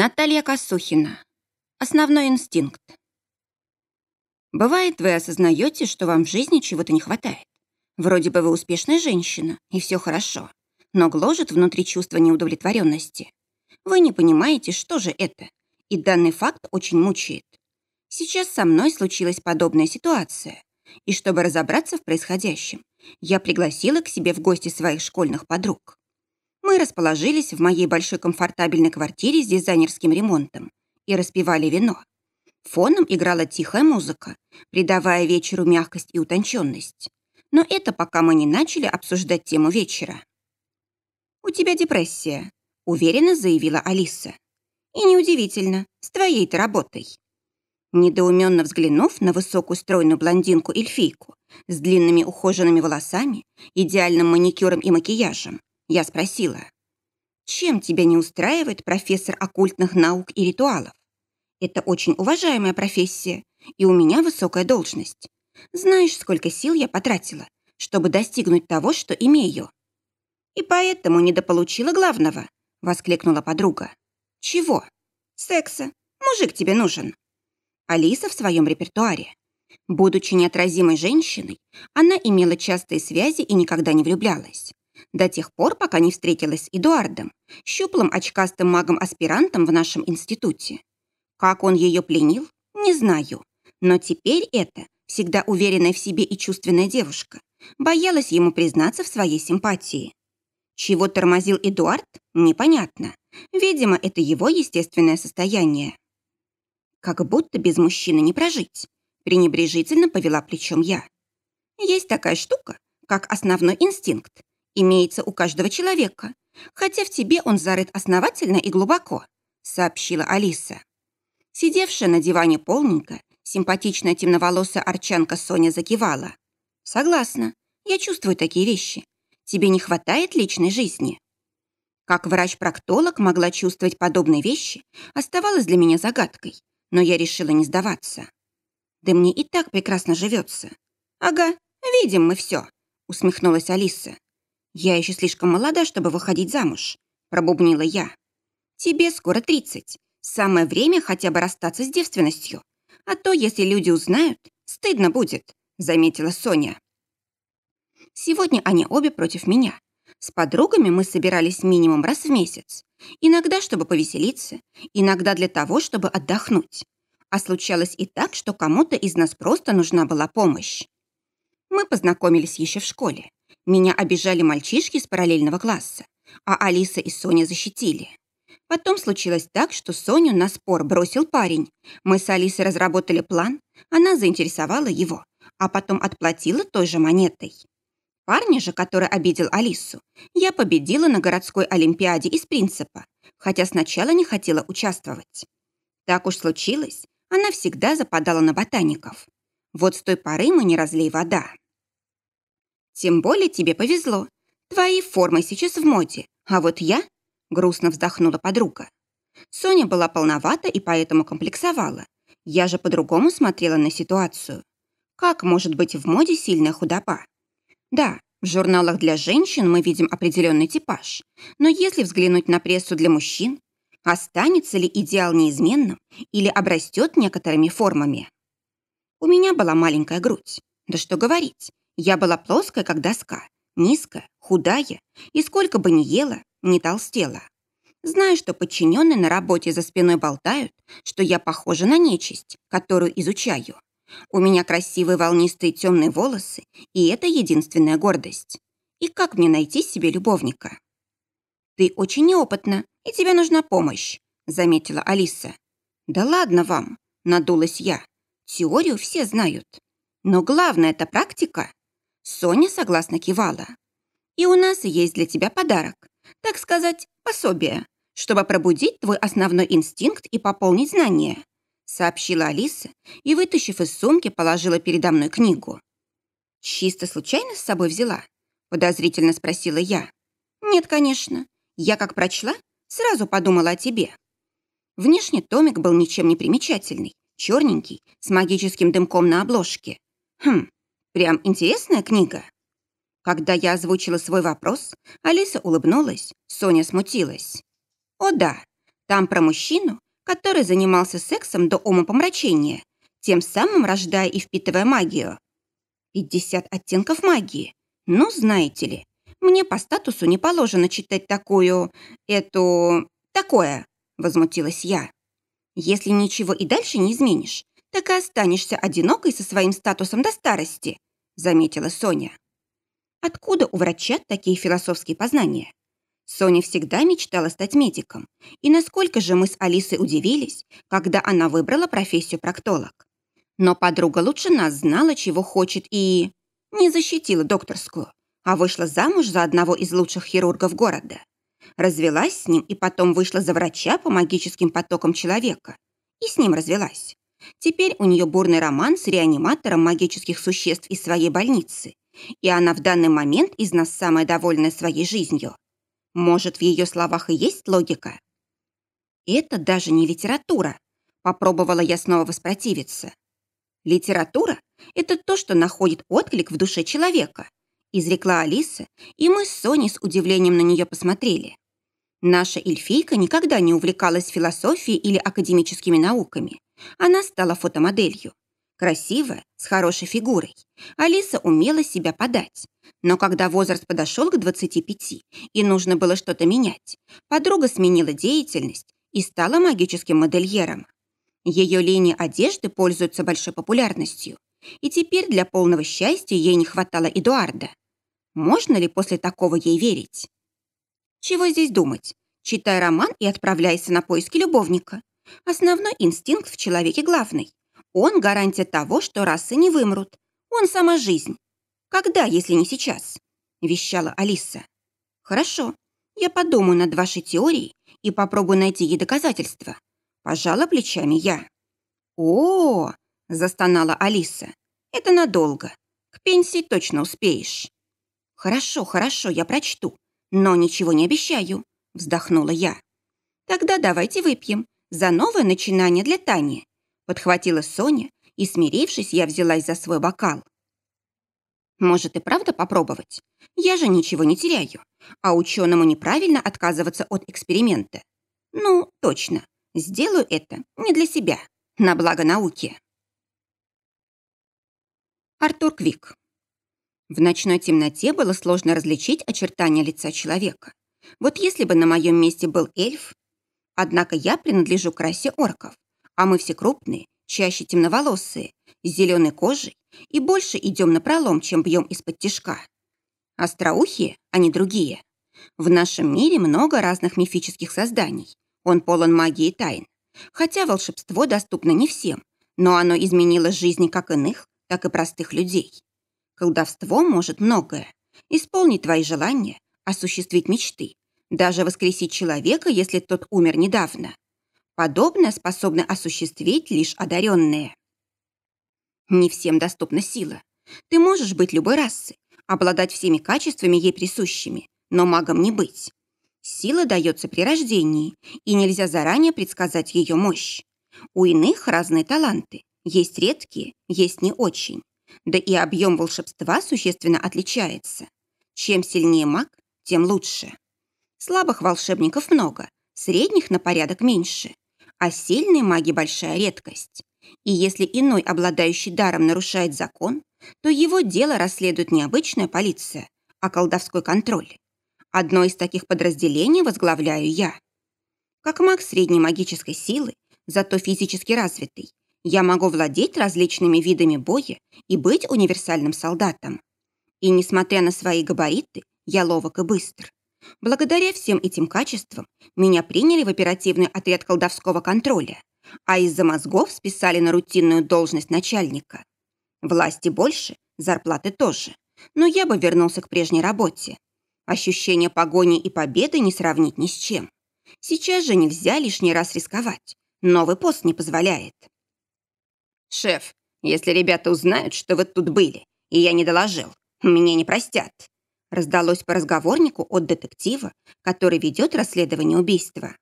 Наталья Косухина. Основной инстинкт. Бывает, вы осознаете, что вам в жизни чего-то не хватает. Вроде бы вы успешная женщина, и все хорошо, но гложет внутри чувство неудовлетворенности. Вы не понимаете, что же это, и данный факт очень мучает. Сейчас со мной случилась подобная ситуация, и чтобы разобраться в происходящем, я пригласила к себе в гости своих школьных подруг. Мы расположились в моей большой комфортабельной квартире с дизайнерским ремонтом и распивали вино. Фоном играла тихая музыка, придавая вечеру мягкость и утонченность. Но это пока мы не начали обсуждать тему вечера. «У тебя депрессия», — уверенно заявила Алиса. «И неудивительно, с твоей-то работой». Недоуменно взглянув на высокую стройную блондинку-эльфийку с длинными ухоженными волосами, идеальным маникюром и макияжем, я спросила, чем тебя не устраивает профессор оккультных наук и ритуалов? Это очень уважаемая профессия, и у меня высокая должность. Знаешь, сколько сил я потратила, чтобы достигнуть того, что имею? И поэтому недополучила главного, воскликнула подруга. Чего? Секса. Мужик тебе нужен. Алиса в своем репертуаре. Будучи неотразимой женщиной, она имела частые связи и никогда не влюблялась до тех пор, пока не встретилась с Эдуардом, щуплым очкастым магом-аспирантом в нашем институте. Как он ее пленил, не знаю. Но теперь это, всегда уверенная в себе и чувственная девушка, боялась ему признаться в своей симпатии. Чего тормозил Эдуард, непонятно. Видимо, это его естественное состояние. Как будто без мужчины не прожить. Пренебрежительно повела плечом я. Есть такая штука, как основной инстинкт, имеется у каждого человека, хотя в тебе он зарыт основательно и глубоко», сообщила Алиса. Сидевшая на диване полненько, симпатичная темноволосая арчанка Соня закивала. «Согласна, я чувствую такие вещи. Тебе не хватает личной жизни». Как врач-проктолог могла чувствовать подобные вещи, оставалось для меня загадкой, но я решила не сдаваться. «Да мне и так прекрасно живется». «Ага, видим мы все», — усмехнулась Алиса. «Я еще слишком молода, чтобы выходить замуж», — пробубнила я. «Тебе скоро тридцать. Самое время хотя бы расстаться с девственностью. А то, если люди узнают, стыдно будет», — заметила Соня. Сегодня они обе против меня. С подругами мы собирались минимум раз в месяц. Иногда, чтобы повеселиться, иногда для того, чтобы отдохнуть. А случалось и так, что кому-то из нас просто нужна была помощь. Мы познакомились еще в школе. Меня обижали мальчишки из параллельного класса, а Алиса и Соня защитили. Потом случилось так, что Соню на спор бросил парень. Мы с Алисой разработали план, она заинтересовала его, а потом отплатила той же монетой. Парня же, который обидел Алису, я победила на городской олимпиаде из принципа, хотя сначала не хотела участвовать. Так уж случилось, она всегда западала на ботаников. Вот с той поры мы не разлей вода. Тем более тебе повезло. Твои формы сейчас в моде, а вот я...» Грустно вздохнула подруга. Соня была полновата и поэтому комплексовала. Я же по-другому смотрела на ситуацию. Как может быть в моде сильная худоба? Да, в журналах для женщин мы видим определенный типаж. Но если взглянуть на прессу для мужчин, останется ли идеал неизменным или обрастет некоторыми формами? У меня была маленькая грудь. Да что говорить, я была плоская, как доска, низкая, худая, и сколько бы ни ела, не толстела. Знаю, что подчиненные на работе за спиной болтают, что я похожа на нечисть, которую изучаю. У меня красивые волнистые темные волосы, и это единственная гордость. И как мне найти себе любовника? Ты очень неопытна, и тебе нужна помощь, заметила Алиса. Да ладно вам, надулась я. Теорию все знают. Но главное – это практика. Соня согласно кивала. «И у нас есть для тебя подарок, так сказать, пособие, чтобы пробудить твой основной инстинкт и пополнить знания», сообщила Алиса и, вытащив из сумки, положила передо мной книгу. «Чисто случайно с собой взяла?» подозрительно спросила я. «Нет, конечно. Я как прочла, сразу подумала о тебе». Внешне томик был ничем не примечательный, черненький, с магическим дымком на обложке. Хм, Прям интересная книга?» Когда я озвучила свой вопрос, Алиса улыбнулась, Соня смутилась. «О да, Там про мужчину, который занимался сексом до умопомрачения, тем самым рождая и впитывая магию. 50 оттенков магии. Ну, знаете ли, мне по статусу не положено читать такую... эту... такое, возмутилась я. Если ничего и дальше не изменишь, так и останешься одинокой со своим статусом до старости, заметила Соня. Откуда у врача такие философские познания? Соня всегда мечтала стать медиком. И насколько же мы с Алисой удивились, когда она выбрала профессию проктолог. Но подруга лучше нас знала, чего хочет, и... не защитила докторскую, а вышла замуж за одного из лучших хирургов города. Развелась с ним и потом вышла за врача по магическим потокам человека. И с ним развелась. Теперь у нее бурный роман с реаниматором магических существ из своей больницы. И она в данный момент из нас самая довольная своей жизнью. Может, в ее словах и есть логика? Это даже не литература. Попробовала я снова воспротивиться. Литература – это то, что находит отклик в душе человека, изрекла Алиса, и мы с Соней с удивлением на нее посмотрели. Наша эльфийка никогда не увлекалась философией или академическими науками. Она стала фотомоделью. Красивая, с хорошей фигурой. Алиса умела себя подать. Но когда возраст подошел к 25 и нужно было что-то менять, подруга сменила деятельность и стала магическим модельером. Ее линии одежды пользуются большой популярностью. И теперь для полного счастья ей не хватало Эдуарда. Можно ли после такого ей верить? Чего здесь думать? Читай роман и отправляйся на поиски любовника. Основной инстинкт в человеке главный. Он гарантия того, что расы не вымрут. Он сама жизнь. Когда, если не сейчас? Вещала Алиса. Хорошо, я подумаю над вашей теорией и попробую найти ей доказательства. Пожала плечами я. О, -о, -о застонала Алиса. Это надолго. К пенсии точно успеешь. Хорошо, хорошо, я прочту. Но ничего не обещаю, вздохнула я. Тогда давайте выпьем за новое начинание для Тани. Подхватила Соня, и, смирившись, я взялась за свой бокал. Может и правда попробовать? Я же ничего не теряю. А ученому неправильно отказываться от эксперимента. Ну, точно. Сделаю это не для себя, на благо науки. Артур Квик. В ночной темноте было сложно различить очертания лица человека. Вот если бы на моем месте был эльф... Однако я принадлежу к расе орков, а мы все крупные, чаще темноволосые, с зеленой кожей и больше идем на пролом, чем бьем из-под тишка. Остроухие, а не другие. В нашем мире много разных мифических созданий. Он полон магии и тайн. Хотя волшебство доступно не всем, но оно изменило жизни как иных, так и простых людей. Колдовство может многое. Исполнить твои желания, осуществить мечты, даже воскресить человека, если тот умер недавно. Подобное способны осуществить лишь одаренные. Не всем доступна сила. Ты можешь быть любой расы, обладать всеми качествами ей присущими, но магом не быть. Сила дается при рождении, и нельзя заранее предсказать ее мощь. У иных разные таланты, есть редкие, есть не очень. Да и объем волшебства существенно отличается. Чем сильнее маг, тем лучше. Слабых волшебников много, средних на порядок меньше а сильные маги – большая редкость. И если иной, обладающий даром, нарушает закон, то его дело расследует не обычная полиция, а колдовской контроль. Одно из таких подразделений возглавляю я. Как маг средней магической силы, зато физически развитый, я могу владеть различными видами боя и быть универсальным солдатом. И несмотря на свои габариты, я ловок и быстр. Благодаря всем этим качествам меня приняли в оперативный отряд колдовского контроля, а из-за мозгов списали на рутинную должность начальника. Власти больше, зарплаты тоже, но я бы вернулся к прежней работе. Ощущение погони и победы не сравнить ни с чем. Сейчас же нельзя лишний раз рисковать. Новый пост не позволяет. «Шеф, если ребята узнают, что вы тут были, и я не доложил, мне не простят», раздалось по разговорнику от детектива, который ведет расследование убийства.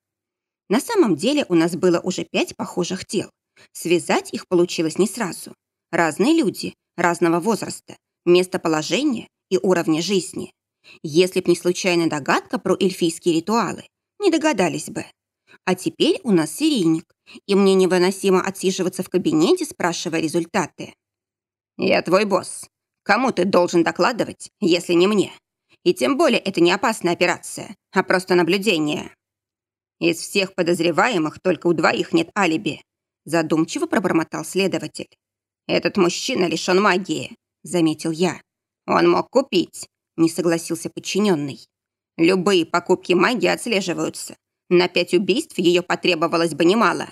На самом деле у нас было уже пять похожих тел. Связать их получилось не сразу. Разные люди, разного возраста, местоположения и уровня жизни. Если б не случайная догадка про эльфийские ритуалы, не догадались бы. А теперь у нас серийник, и мне невыносимо отсиживаться в кабинете, спрашивая результаты. «Я твой босс. Кому ты должен докладывать, если не мне? И тем более это не опасная операция, а просто наблюдение. Из всех подозреваемых только у двоих нет алиби», задумчиво пробормотал следователь. «Этот мужчина лишен магии», заметил я. «Он мог купить», не согласился подчиненный. «Любые покупки магии отслеживаются. На пять убийств ее потребовалось бы немало».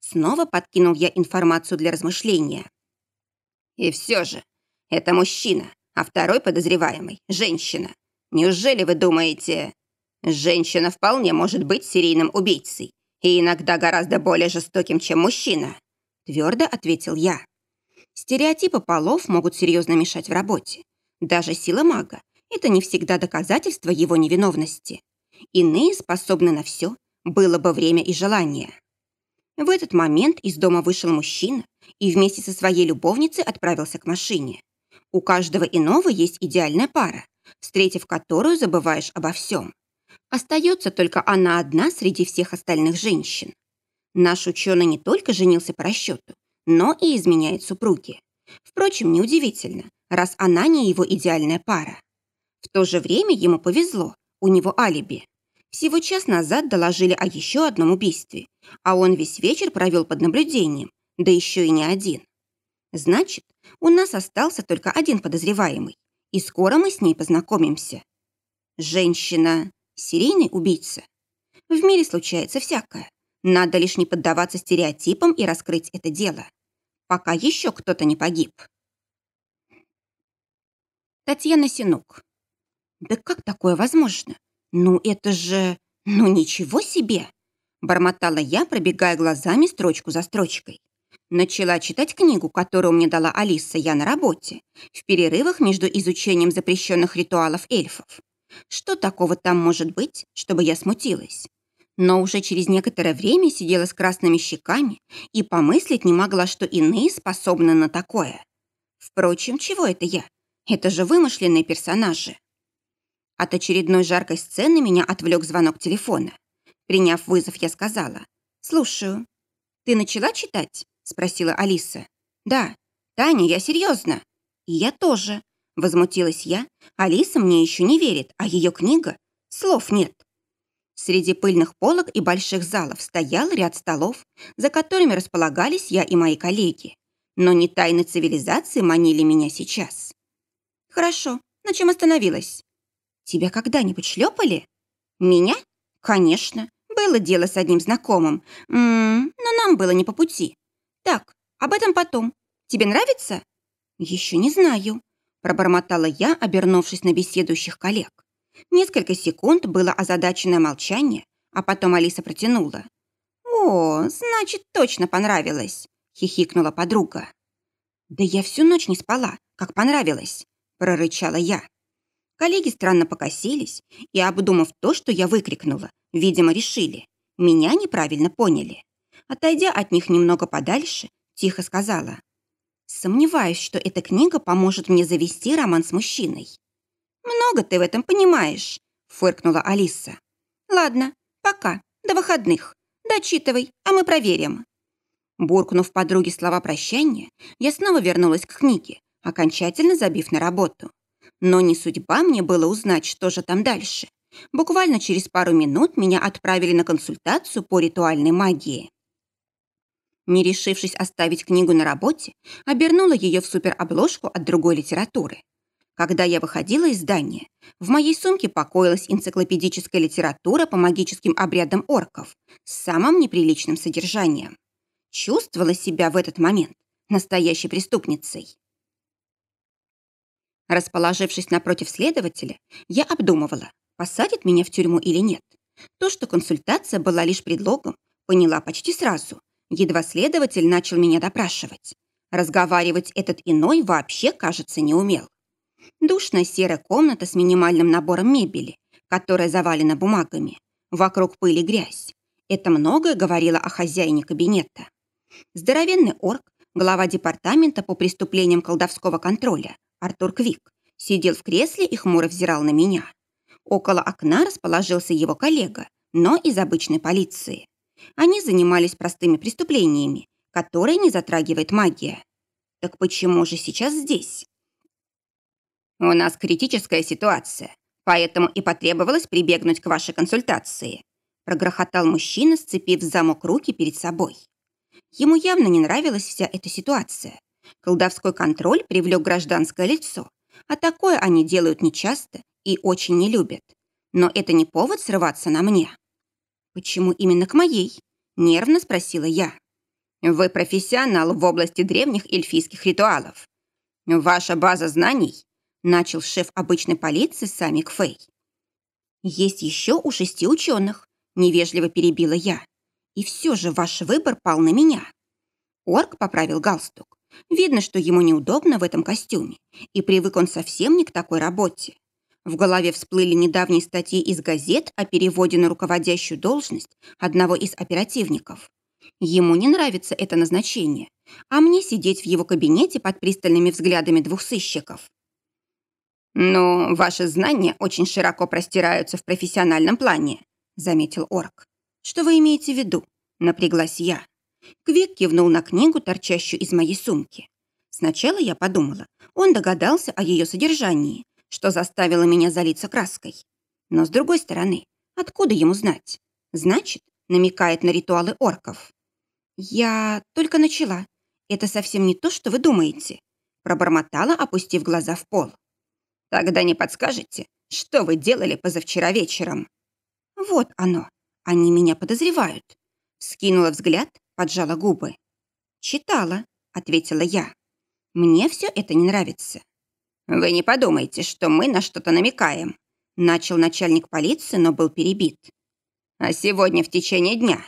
Снова подкинул я информацию для размышления. И все же, это мужчина, а второй подозреваемый – женщина. Неужели вы думаете... Женщина вполне может быть серийным убийцей и иногда гораздо более жестоким, чем мужчина, твердо ответил я. Стереотипы полов могут серьезно мешать в работе. Даже сила мага – это не всегда доказательство его невиновности. Иные способны на все, было бы время и желание. В этот момент из дома вышел мужчина и вместе со своей любовницей отправился к машине. У каждого иного есть идеальная пара, встретив которую забываешь обо всем. Остается только она одна среди всех остальных женщин. Наш ученый не только женился по расчету, но и изменяет супруге. Впрочем, неудивительно, раз она не его идеальная пара. В то же время ему повезло, у него алиби. Всего час назад доложили о еще одном убийстве, а он весь вечер провел под наблюдением, да еще и не один. Значит, у нас остался только один подозреваемый, и скоро мы с ней познакомимся. Женщина – серийный убийца. В мире случается всякое. Надо лишь не поддаваться стереотипам и раскрыть это дело. Пока еще кто-то не погиб. Татьяна Синук. Да как такое возможно? «Ну это же... Ну ничего себе!» Бормотала я, пробегая глазами строчку за строчкой. Начала читать книгу, которую мне дала Алиса, я на работе, в перерывах между изучением запрещенных ритуалов эльфов. Что такого там может быть, чтобы я смутилась? Но уже через некоторое время сидела с красными щеками и помыслить не могла, что иные способны на такое. Впрочем, чего это я? Это же вымышленные персонажи. От очередной жаркой сцены меня отвлек звонок телефона. Приняв вызов, я сказала. «Слушаю». «Ты начала читать?» – спросила Алиса. «Да». «Таня, я серьезно». «И я тоже», – возмутилась я. «Алиса мне еще не верит, а ее книга? Слов нет». Среди пыльных полок и больших залов стоял ряд столов, за которыми располагались я и мои коллеги. Но не тайны цивилизации манили меня сейчас. «Хорошо, на чем остановилась?» Тебя когда-нибудь шлепали? Меня? Конечно. Было дело с одним знакомым. М -м, но нам было не по пути. Так, об этом потом. Тебе нравится? Еще не знаю. Пробормотала я, обернувшись на беседующих коллег. Несколько секунд было озадаченное молчание, а потом Алиса протянула. «О, значит, точно понравилось!» — хихикнула подруга. «Да я всю ночь не спала, как понравилось!» — прорычала я. Коллеги странно покосились и, обдумав то, что я выкрикнула, видимо, решили. Меня неправильно поняли. Отойдя от них немного подальше, тихо сказала. «Сомневаюсь, что эта книга поможет мне завести роман с мужчиной». «Много ты в этом понимаешь», — фыркнула Алиса. «Ладно, пока, до выходных. Дочитывай, а мы проверим». Буркнув подруге слова прощания, я снова вернулась к книге, окончательно забив на работу. Но не судьба мне было узнать, что же там дальше. Буквально через пару минут меня отправили на консультацию по ритуальной магии. Не решившись оставить книгу на работе, обернула ее в суперобложку от другой литературы. Когда я выходила из здания, в моей сумке покоилась энциклопедическая литература по магическим обрядам орков с самым неприличным содержанием. Чувствовала себя в этот момент настоящей преступницей. Расположившись напротив следователя, я обдумывала, посадит меня в тюрьму или нет. То, что консультация была лишь предлогом, поняла почти сразу. Едва следователь начал меня допрашивать. Разговаривать этот иной вообще, кажется, не умел. Душная серая комната с минимальным набором мебели, которая завалена бумагами. Вокруг пыли грязь. Это многое говорило о хозяине кабинета. Здоровенный орк, глава департамента по преступлениям колдовского контроля, Артур Квик, сидел в кресле и хмуро взирал на меня. Около окна расположился его коллега, но из обычной полиции. Они занимались простыми преступлениями, которые не затрагивает магия. Так почему же сейчас здесь? У нас критическая ситуация, поэтому и потребовалось прибегнуть к вашей консультации. Прогрохотал мужчина, сцепив замок руки перед собой. Ему явно не нравилась вся эта ситуация. Колдовской контроль привлек гражданское лицо, а такое они делают нечасто и очень не любят. Но это не повод срываться на мне. «Почему именно к моей?» – нервно спросила я. «Вы профессионал в области древних эльфийских ритуалов. Ваша база знаний начал шеф обычной полиции Самик Фэй. «Есть еще у шести ученых», — невежливо перебила я. «И все же ваш выбор пал на меня». Орк поправил галстук. Видно, что ему неудобно в этом костюме, и привык он совсем не к такой работе. В голове всплыли недавние статьи из газет о переводе на руководящую должность одного из оперативников. Ему не нравится это назначение, а мне сидеть в его кабинете под пристальными взглядами двух сыщиков. «Но ваши знания очень широко простираются в профессиональном плане», заметил Орк. «Что вы имеете в виду?» напряглась я. Квик кивнул на книгу, торчащую из моей сумки. Сначала я подумала, он догадался о ее содержании, что заставило меня залиться краской. Но с другой стороны, откуда ему знать? Значит, намекает на ритуалы орков. Я только начала. Это совсем не то, что вы думаете. Пробормотала, опустив глаза в пол. Тогда не подскажете, что вы делали позавчера вечером? Вот оно. Они меня подозревают. Скинула взгляд, поджала губы. Читала, ответила я. Мне все это не нравится. Вы не подумайте, что мы на что-то намекаем. Начал начальник полиции, но был перебит. А сегодня в течение дня,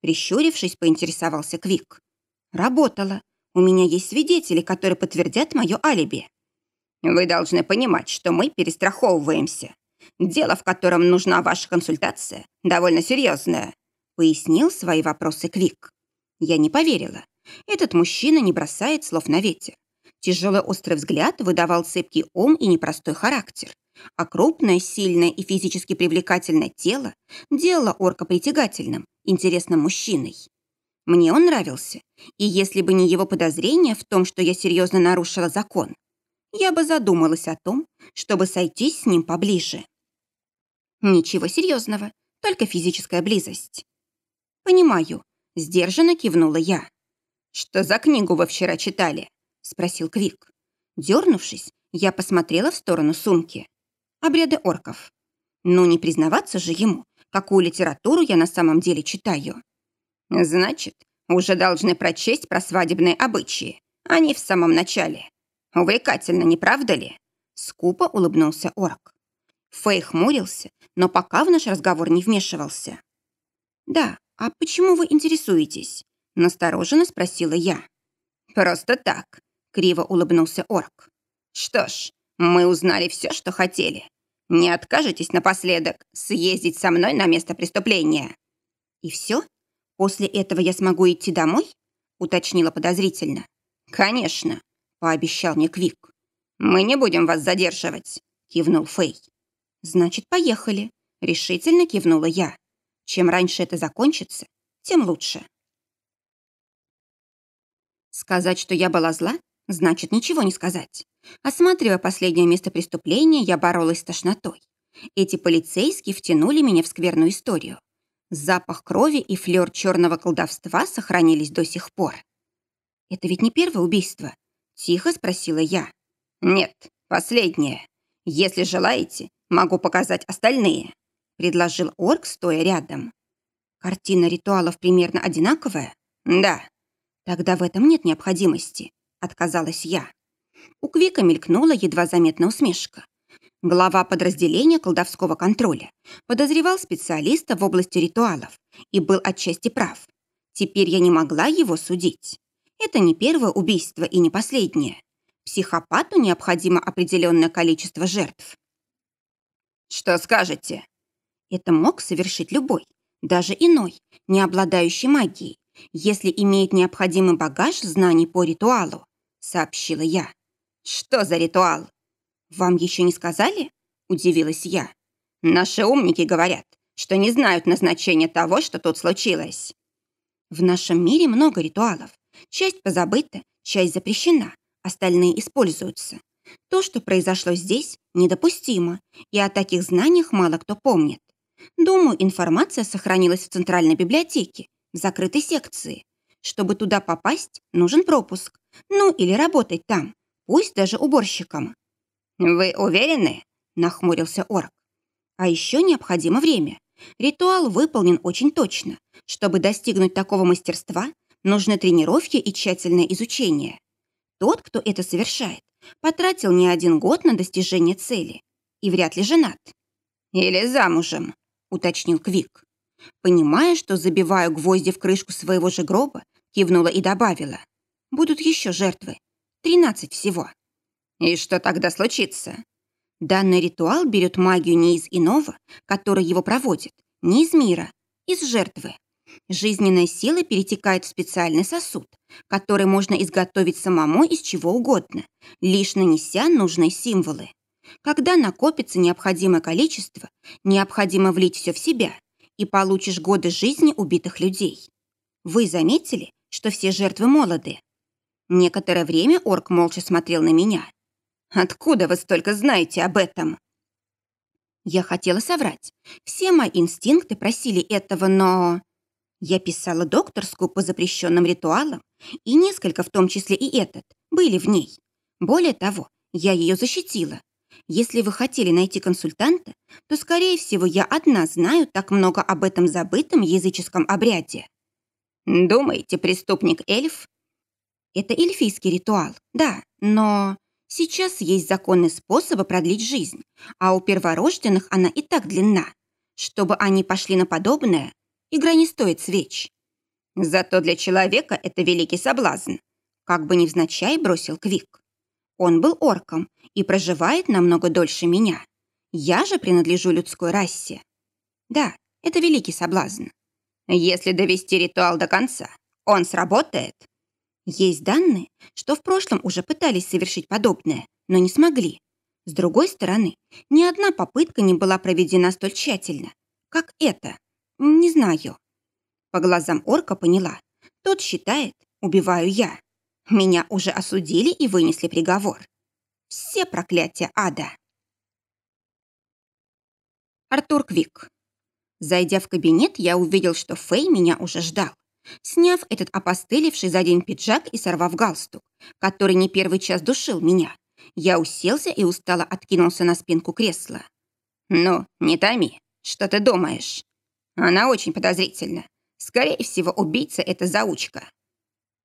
прищурившись, поинтересовался Квик. Работала. У меня есть свидетели, которые подтвердят мое алиби. Вы должны понимать, что мы перестраховываемся. Дело, в котором нужна ваша консультация, довольно серьезное», пояснил свои вопросы Квик. Я не поверила. Этот мужчина не бросает слов на ветер. Тяжелый острый взгляд выдавал цепкий ум и непростой характер. А крупное, сильное и физически привлекательное тело делало орка притягательным, интересным мужчиной. Мне он нравился, и если бы не его подозрение в том, что я серьезно нарушила закон, я бы задумалась о том, чтобы сойтись с ним поближе. Ничего серьезного, только физическая близость. Понимаю, сдержанно кивнула я. Что за книгу вы вчера читали? Спросил Квик. Дернувшись, я посмотрела в сторону сумки. Обряды орков. Ну, не признаваться же ему, какую литературу я на самом деле читаю. Значит, уже должны прочесть про свадебные обычаи. Они в самом начале. Увлекательно, не правда ли?» Скупо улыбнулся Орк. Фэй хмурился, но пока в наш разговор не вмешивался. «Да, а почему вы интересуетесь?» Настороженно спросила я. «Просто так», — криво улыбнулся Орк. «Что ж, мы узнали все, что хотели. Не откажетесь напоследок съездить со мной на место преступления?» «И все? После этого я смогу идти домой?» — уточнила подозрительно. «Конечно пообещал мне Квик. «Мы не будем вас задерживать», — кивнул Фэй. «Значит, поехали», — решительно кивнула я. «Чем раньше это закончится, тем лучше». Сказать, что я была зла, значит ничего не сказать. Осматривая последнее место преступления, я боролась с тошнотой. Эти полицейские втянули меня в скверную историю. Запах крови и флёр черного колдовства сохранились до сих пор. Это ведь не первое убийство, Тихо спросила я. «Нет, последнее. Если желаете, могу показать остальные», предложил орк, стоя рядом. «Картина ритуалов примерно одинаковая?» «Да». «Тогда в этом нет необходимости», отказалась я. У Квика мелькнула едва заметная усмешка. Глава подразделения колдовского контроля подозревал специалиста в области ритуалов и был отчасти прав. Теперь я не могла его судить. Это не первое убийство и не последнее. Психопату необходимо определенное количество жертв. «Что скажете?» Это мог совершить любой, даже иной, не обладающий магией, если имеет необходимый багаж знаний по ритуалу, сообщила я. «Что за ритуал?» «Вам еще не сказали?» – удивилась я. «Наши умники говорят, что не знают назначения того, что тут случилось». В нашем мире много ритуалов. Часть позабыта, часть запрещена, остальные используются. То, что произошло здесь, недопустимо, и о таких знаниях мало кто помнит. Думаю, информация сохранилась в Центральной библиотеке, в закрытой секции. Чтобы туда попасть, нужен пропуск. Ну, или работать там, пусть даже уборщиком. «Вы уверены?» – нахмурился Орк. «А еще необходимо время. Ритуал выполнен очень точно. Чтобы достигнуть такого мастерства, нужны тренировки и тщательное изучение. Тот, кто это совершает, потратил не один год на достижение цели и вряд ли женат. Или замужем, уточнил Квик. Понимая, что забиваю гвозди в крышку своего же гроба, кивнула и добавила. Будут еще жертвы. Тринадцать всего. И что тогда случится? Данный ритуал берет магию не из иного, который его проводит, не из мира, из жертвы. Жизненная сила перетекает в специальный сосуд, который можно изготовить самому из чего угодно, лишь нанеся нужные символы. Когда накопится необходимое количество, необходимо влить все в себя, и получишь годы жизни убитых людей. Вы заметили, что все жертвы молоды? Некоторое время орк молча смотрел на меня. Откуда вы столько знаете об этом? Я хотела соврать. Все мои инстинкты просили этого, но... Я писала докторскую по запрещенным ритуалам, и несколько, в том числе и этот, были в ней. Более того, я ее защитила. Если вы хотели найти консультанта, то, скорее всего, я одна знаю так много об этом забытом языческом обряде. Думаете, преступник эльф? Это эльфийский ритуал, да, но сейчас есть законные способы продлить жизнь, а у перворожденных она и так длинна. Чтобы они пошли на подобное, игра не стоит свеч. Зато для человека это великий соблазн. Как бы невзначай бросил Квик. Он был орком и проживает намного дольше меня. Я же принадлежу людской расе. Да, это великий соблазн. Если довести ритуал до конца, он сработает? Есть данные, что в прошлом уже пытались совершить подобное, но не смогли. С другой стороны, ни одна попытка не была проведена столь тщательно, как эта. Не знаю. По глазам орка поняла. Тот считает, убиваю я. Меня уже осудили и вынесли приговор. Все проклятия ада. Артур Квик. Зайдя в кабинет, я увидел, что Фэй меня уже ждал. Сняв этот опостылевший за день пиджак и сорвав галстук, который не первый час душил меня, я уселся и устало откинулся на спинку кресла. «Ну, не томи. Что ты думаешь?» «Она очень подозрительна. Скорее всего, убийца — это заучка».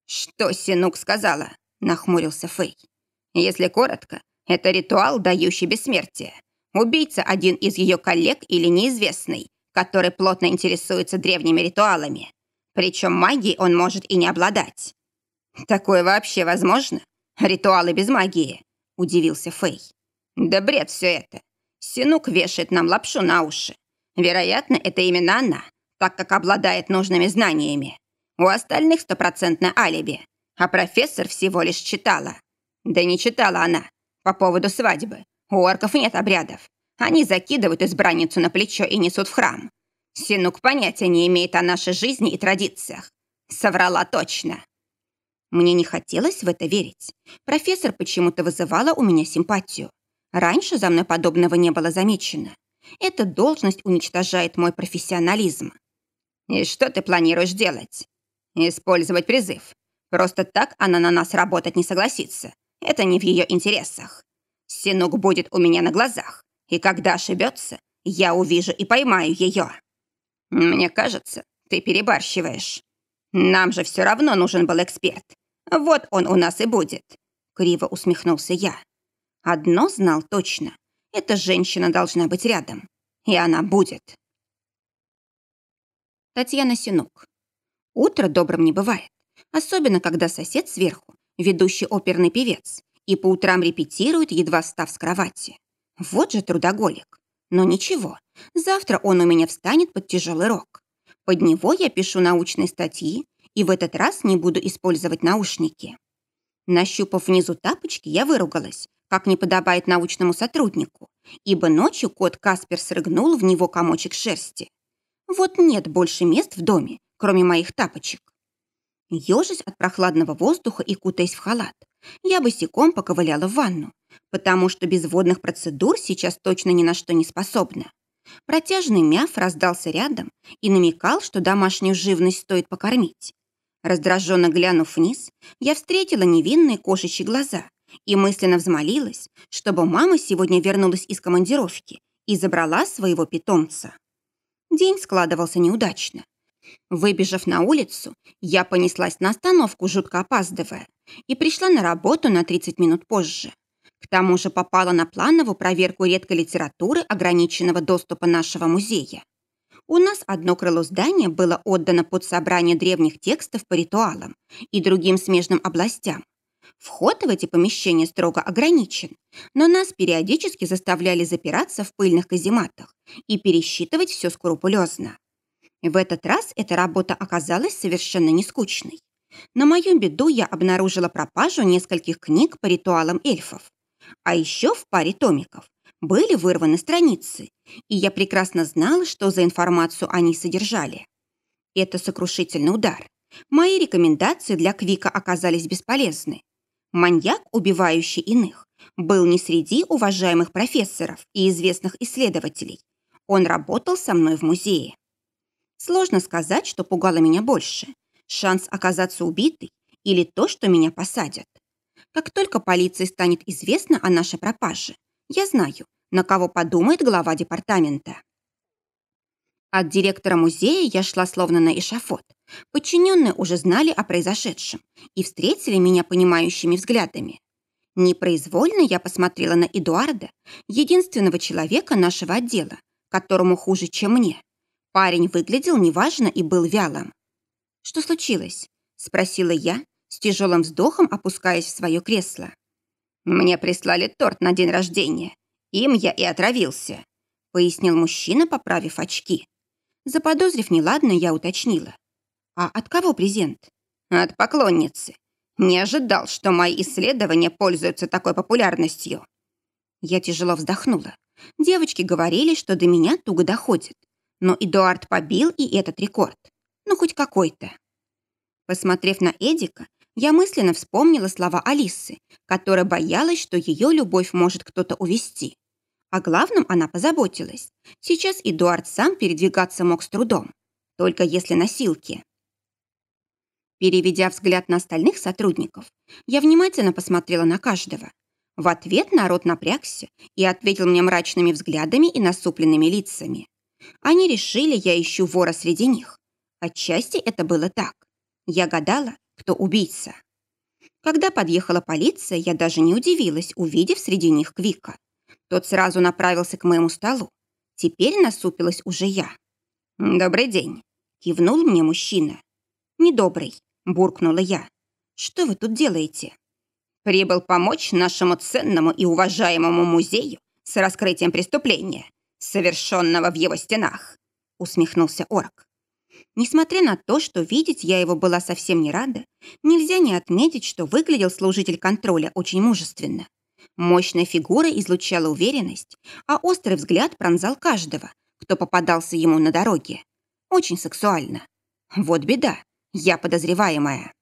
«Что Синук сказала?» — нахмурился Фэй. «Если коротко, это ритуал, дающий бессмертие. Убийца — один из ее коллег или неизвестный, который плотно интересуется древними ритуалами. Причем магией он может и не обладать. «Такое вообще возможно? Ритуалы без магии?» – удивился Фэй. «Да бред все это. Синук вешает нам лапшу на уши. Вероятно, это именно она, так как обладает нужными знаниями. У остальных стопроцентное алиби, а профессор всего лишь читала. Да не читала она. По поводу свадьбы. У орков нет обрядов. Они закидывают избранницу на плечо и несут в храм. Синук понятия не имеет о нашей жизни и традициях. Соврала точно. Мне не хотелось в это верить. Профессор почему-то вызывала у меня симпатию. Раньше за мной подобного не было замечено. Эта должность уничтожает мой профессионализм. И что ты планируешь делать? Использовать призыв. Просто так она на нас работать не согласится. Это не в ее интересах. Синук будет у меня на глазах. И когда ошибется, я увижу и поймаю ее. Мне кажется, ты перебарщиваешь. Нам же все равно нужен был эксперт. Вот он у нас и будет. Криво усмехнулся я. Одно знал точно. Эта женщина должна быть рядом. И она будет. Татьяна Синук. Утро добрым не бывает. Особенно, когда сосед сверху, ведущий оперный певец, и по утрам репетирует, едва став с кровати. Вот же трудоголик. Но ничего, завтра он у меня встанет под тяжелый рок. Под него я пишу научные статьи, и в этот раз не буду использовать наушники. Нащупав внизу тапочки, я выругалась, как не подобает научному сотруднику, ибо ночью кот Каспер срыгнул в него комочек шерсти. Вот нет больше мест в доме, кроме моих тапочек. Ёжись от прохладного воздуха и кутаясь в халат, я босиком поковыляла в ванну, потому что без водных процедур сейчас точно ни на что не способна. Протяжный мяв раздался рядом и намекал, что домашнюю живность стоит покормить. Раздраженно глянув вниз, я встретила невинные кошечьи глаза и мысленно взмолилась, чтобы мама сегодня вернулась из командировки и забрала своего питомца. День складывался неудачно. Выбежав на улицу, я понеслась на остановку, жутко опаздывая, и пришла на работу на 30 минут позже. К тому же попала на плановую проверку редкой литературы ограниченного доступа нашего музея. У нас одно крыло здания было отдано под собрание древних текстов по ритуалам и другим смежным областям. Вход в эти помещения строго ограничен, но нас периодически заставляли запираться в пыльных казематах и пересчитывать все скрупулезно. В этот раз эта работа оказалась совершенно нескучной. На мою беду я обнаружила пропажу нескольких книг по ритуалам эльфов. А еще в паре томиков были вырваны страницы, и я прекрасно знала, что за информацию они содержали. Это сокрушительный удар. Мои рекомендации для Квика оказались бесполезны. Маньяк, убивающий иных, был не среди уважаемых профессоров и известных исследователей. Он работал со мной в музее. Сложно сказать, что пугало меня больше. Шанс оказаться убитой или то, что меня посадят. Как только полиции станет известно о нашей пропаже, я знаю, на кого подумает глава департамента. От директора музея я шла словно на эшафот. Подчиненные уже знали о произошедшем и встретили меня понимающими взглядами. Непроизвольно я посмотрела на Эдуарда, единственного человека нашего отдела, которому хуже, чем мне. Парень выглядел неважно и был вялым. «Что случилось?» – спросила я, с тяжелым вздохом опускаясь в свое кресло. «Мне прислали торт на день рождения. Им я и отравился», — пояснил мужчина, поправив очки. Заподозрив неладно, я уточнила. «А от кого презент?» «От поклонницы. Не ожидал, что мои исследования пользуются такой популярностью». Я тяжело вздохнула. Девочки говорили, что до меня туго доходит. Но Эдуард побил и этот рекорд. Ну, хоть какой-то. Посмотрев на Эдика, я мысленно вспомнила слова Алисы, которая боялась, что ее любовь может кто-то увести. О главном она позаботилась. Сейчас Эдуард сам передвигаться мог с трудом, только если носилки. Переведя взгляд на остальных сотрудников, я внимательно посмотрела на каждого. В ответ народ напрягся и ответил мне мрачными взглядами и насупленными лицами. Они решили, я ищу вора среди них. Отчасти это было так. Я гадала, кто убийца. Когда подъехала полиция, я даже не удивилась, увидев среди них Квика. Тот сразу направился к моему столу. Теперь насупилась уже я. «Добрый день», — кивнул мне мужчина. «Недобрый», — буркнула я. «Что вы тут делаете?» «Прибыл помочь нашему ценному и уважаемому музею с раскрытием преступления, совершенного в его стенах», — усмехнулся Орк. Несмотря на то, что видеть я его была совсем не рада, нельзя не отметить, что выглядел служитель контроля очень мужественно. Мощная фигура излучала уверенность, а острый взгляд пронзал каждого, кто попадался ему на дороге. Очень сексуально. Вот беда, я подозреваемая.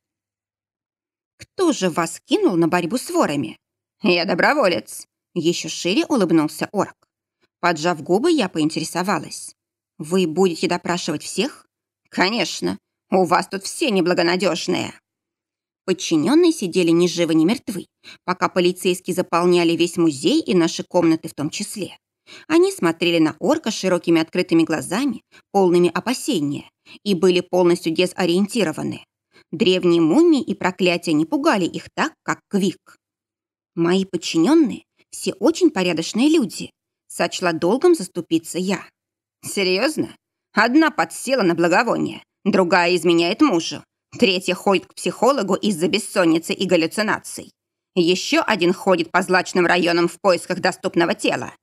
«Кто же вас кинул на борьбу с ворами?» «Я доброволец», — еще шире улыбнулся орк. Поджав губы, я поинтересовалась. «Вы будете допрашивать всех?» «Конечно, у вас тут все неблагонадежные». Подчиненные сидели ни живы, ни мертвы, пока полицейские заполняли весь музей и наши комнаты в том числе. Они смотрели на орка широкими открытыми глазами, полными опасения, и были полностью дезориентированы. Древние мумии и проклятия не пугали их так, как Квик. Мои подчиненные все очень порядочные люди. Сочла долгом заступиться я. Серьезно? Одна подсела на благовоние, другая изменяет мужу, третья ходит к психологу из-за бессонницы и галлюцинаций. Еще один ходит по злачным районам в поисках доступного тела.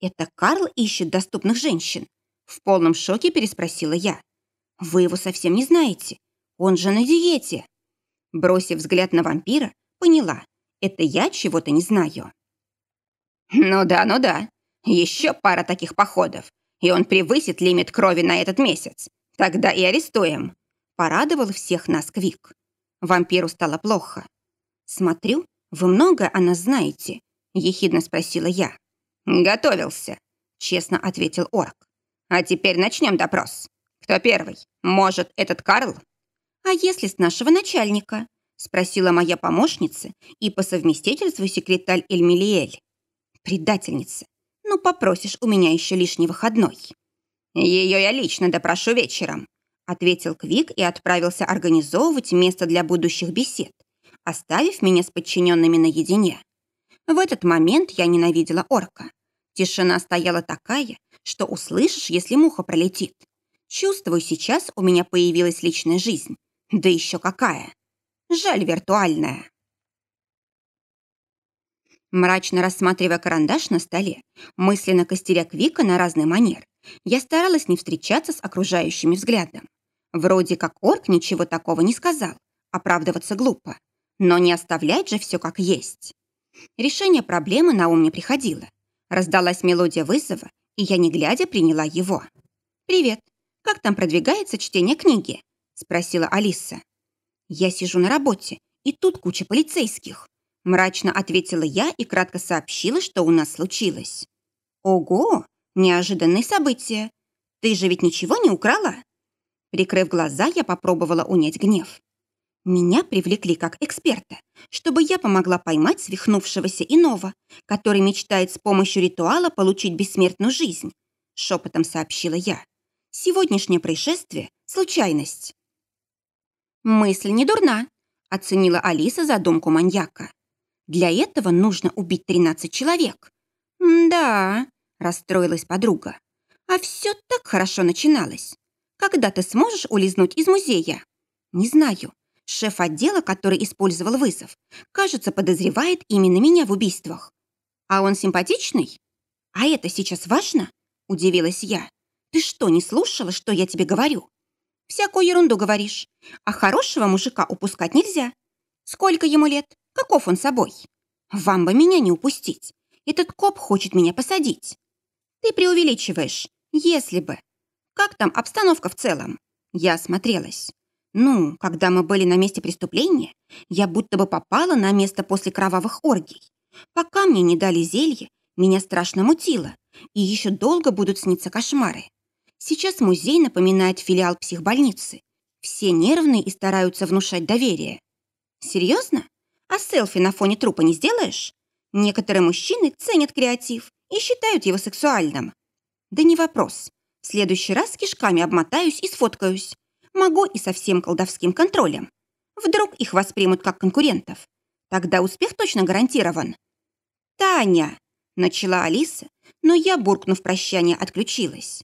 «Это Карл ищет доступных женщин?» В полном шоке переспросила я. «Вы его совсем не знаете. Он же на диете». Бросив взгляд на вампира, поняла. Это я чего-то не знаю. «Ну да, ну да. Еще пара таких походов и он превысит лимит крови на этот месяц. Тогда и арестуем. Порадовал всех нас Квик. Вампиру стало плохо. «Смотрю, вы многое о нас знаете», — ехидно спросила я. «Готовился», — честно ответил Орк. «А теперь начнем допрос. Кто первый? Может, этот Карл?» «А если с нашего начальника?» — спросила моя помощница и по совместительству секретарь Эльмилиэль. «Предательница, ну попросишь у меня еще лишний выходной». «Ее я лично допрошу вечером», — ответил Квик и отправился организовывать место для будущих бесед, оставив меня с подчиненными наедине. В этот момент я ненавидела орка. Тишина стояла такая, что услышишь, если муха пролетит. Чувствую, сейчас у меня появилась личная жизнь. Да еще какая! Жаль, виртуальная. Мрачно рассматривая карандаш на столе, мысленно костеря Квика на разный манер, я старалась не встречаться с окружающими взглядом. Вроде как орк ничего такого не сказал, оправдываться глупо. Но не оставлять же все как есть. Решение проблемы на ум не приходило. Раздалась мелодия вызова, и я, не глядя, приняла его. «Привет. Как там продвигается чтение книги?» – спросила Алиса. «Я сижу на работе, и тут куча полицейских», – мрачно ответила я и кратко сообщила, что у нас случилось. «Ого! Неожиданные события! Ты же ведь ничего не украла?» Прикрыв глаза, я попробовала унять гнев. Меня привлекли как эксперта, чтобы я помогла поймать свихнувшегося иного, который мечтает с помощью ритуала получить бессмертную жизнь, шепотом сообщила я. Сегодняшнее происшествие – случайность. Мысль не дурна, оценила Алиса задумку маньяка. Для этого нужно убить 13 человек. Да, расстроилась подруга. А все так хорошо начиналось. Когда ты сможешь улизнуть из музея? Не знаю, Шеф отдела, который использовал вызов, кажется, подозревает именно меня в убийствах. А он симпатичный? А это сейчас важно? Удивилась я. Ты что, не слушала, что я тебе говорю? Всякую ерунду говоришь. А хорошего мужика упускать нельзя. Сколько ему лет? Каков он собой? Вам бы меня не упустить. Этот коп хочет меня посадить. Ты преувеличиваешь. Если бы. Как там обстановка в целом? Я осмотрелась. Ну, когда мы были на месте преступления, я будто бы попала на место после кровавых оргий. Пока мне не дали зелье, меня страшно мутило, и еще долго будут сниться кошмары. Сейчас музей напоминает филиал психбольницы. Все нервные и стараются внушать доверие. Серьезно? А селфи на фоне трупа не сделаешь? Некоторые мужчины ценят креатив и считают его сексуальным. Да не вопрос. В следующий раз кишками обмотаюсь и сфоткаюсь. Могу и со всем колдовским контролем. Вдруг их воспримут как конкурентов. Тогда успех точно гарантирован. «Таня!» – начала Алиса, но я, буркнув прощание, отключилась.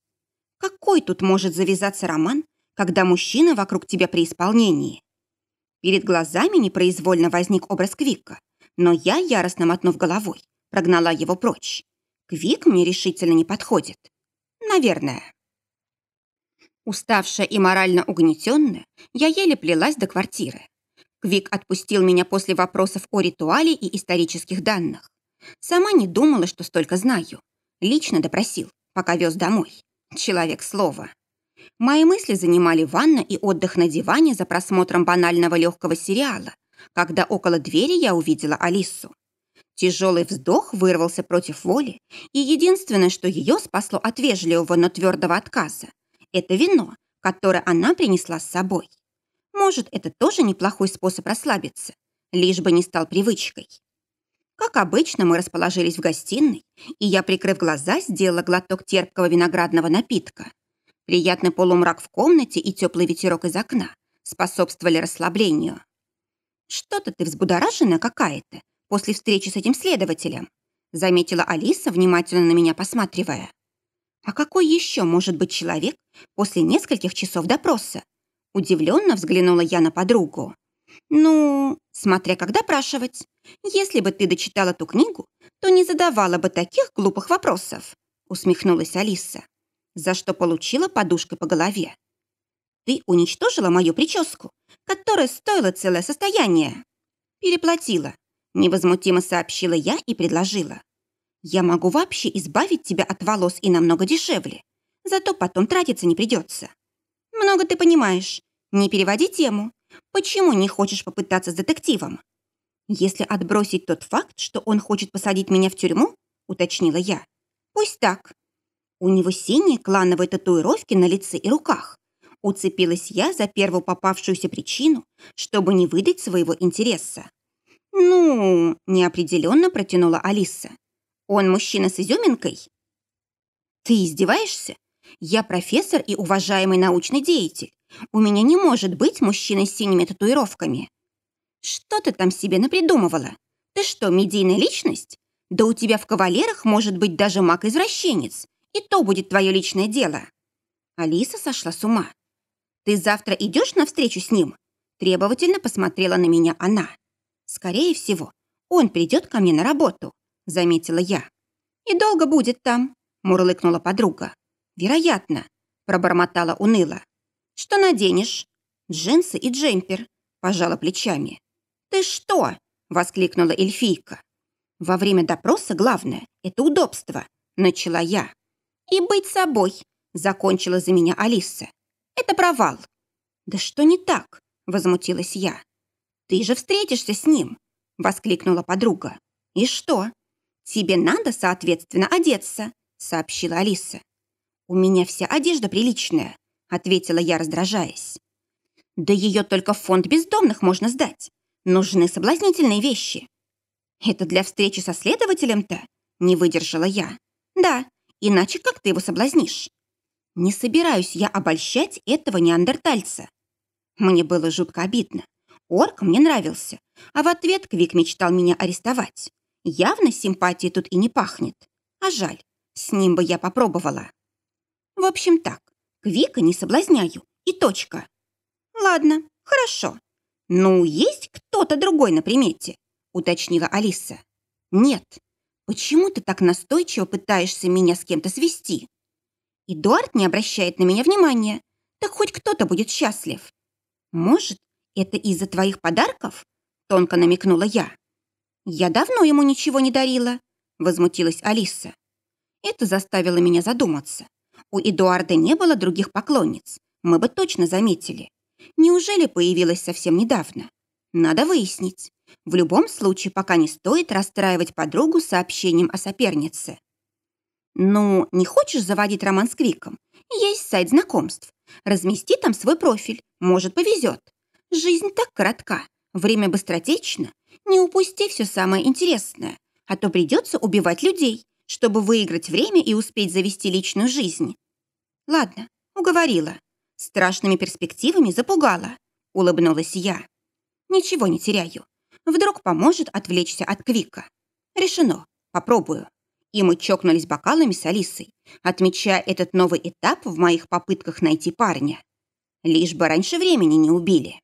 «Какой тут может завязаться роман, когда мужчина вокруг тебя при исполнении?» Перед глазами непроизвольно возник образ Квика, но я, яростно мотнув головой, прогнала его прочь. Квик мне решительно не подходит. Наверное. Уставшая и морально угнетенная, я еле плелась до квартиры. Квик отпустил меня после вопросов о ритуале и исторических данных. Сама не думала, что столько знаю. Лично допросил, пока вез домой. Человек слова. Мои мысли занимали ванна и отдых на диване за просмотром банального легкого сериала, когда около двери я увидела Алису. Тяжелый вздох вырвался против воли, и единственное, что ее спасло от вежливого, но твердого отказа, это вино, которое она принесла с собой. Может, это тоже неплохой способ расслабиться, лишь бы не стал привычкой. Как обычно, мы расположились в гостиной, и я, прикрыв глаза, сделала глоток терпкого виноградного напитка. Приятный полумрак в комнате и теплый ветерок из окна способствовали расслаблению. «Что-то ты взбудораженная какая-то после встречи с этим следователем», заметила Алиса, внимательно на меня посматривая. А какой еще может быть человек после нескольких часов допроса? Удивленно взглянула я на подругу. Ну, смотря как допрашивать. Если бы ты дочитала ту книгу, то не задавала бы таких глупых вопросов, усмехнулась Алиса, за что получила подушкой по голове. Ты уничтожила мою прическу, которая стоила целое состояние. Переплатила, невозмутимо сообщила я и предложила. Я могу вообще избавить тебя от волос и намного дешевле. Зато потом тратиться не придется. Много ты понимаешь. Не переводи тему. Почему не хочешь попытаться с детективом? Если отбросить тот факт, что он хочет посадить меня в тюрьму, уточнила я. Пусть так. У него синие клановые татуировки на лице и руках. Уцепилась я за первую попавшуюся причину, чтобы не выдать своего интереса. «Ну...» – неопределенно протянула Алиса. «Он мужчина с изюминкой?» «Ты издеваешься? Я профессор и уважаемый научный деятель. У меня не может быть мужчины с синими татуировками». «Что ты там себе напридумывала? Ты что, медийная личность? Да у тебя в кавалерах может быть даже маг-извращенец, и то будет твое личное дело». Алиса сошла с ума. «Ты завтра идешь навстречу с ним?» Требовательно посмотрела на меня она. «Скорее всего, он придет ко мне на работу», заметила я. «И долго будет там», мурлыкнула подруга. «Вероятно», пробормотала уныло. «Что наденешь?» «Джинсы и джемпер», пожала плечами. «Ты что?» воскликнула эльфийка. «Во время допроса главное — это удобство», начала я. «И быть собой», закончила за меня Алиса. Это провал». «Да что не так?» — возмутилась я. «Ты же встретишься с ним!» — воскликнула подруга. «И что?» «Тебе надо, соответственно, одеться», — сообщила Алиса. «У меня вся одежда приличная», — ответила я, раздражаясь. «Да ее только в фонд бездомных можно сдать. Нужны соблазнительные вещи». «Это для встречи со следователем-то?» — не выдержала я. «Да, иначе как ты его соблазнишь?» Не собираюсь я обольщать этого неандертальца. Мне было жутко обидно. Орк мне нравился, а в ответ Квик мечтал меня арестовать. Явно симпатии тут и не пахнет. А жаль, с ним бы я попробовала. В общем так, Квика не соблазняю, и точка. Ладно, хорошо. Ну, есть кто-то другой на примете, уточнила Алиса. Нет. Почему ты так настойчиво пытаешься меня с кем-то свести? Эдуард не обращает на меня внимания. Так хоть кто-то будет счастлив. Может, это из-за твоих подарков? Тонко намекнула я. Я давно ему ничего не дарила, возмутилась Алиса. Это заставило меня задуматься. У Эдуарда не было других поклонниц. Мы бы точно заметили. Неужели появилась совсем недавно? Надо выяснить. В любом случае, пока не стоит расстраивать подругу сообщением о сопернице. «Ну, не хочешь заводить роман с Квиком? Есть сайт знакомств. Размести там свой профиль. Может, повезет. Жизнь так коротка. Время быстротечно. Не упусти все самое интересное. А то придется убивать людей, чтобы выиграть время и успеть завести личную жизнь. Ладно, уговорила. Страшными перспективами запугала. Улыбнулась я. Ничего не теряю. Вдруг поможет отвлечься от Квика. Решено. Попробую и мы чокнулись бокалами с Алисой, отмечая этот новый этап в моих попытках найти парня. Лишь бы раньше времени не убили.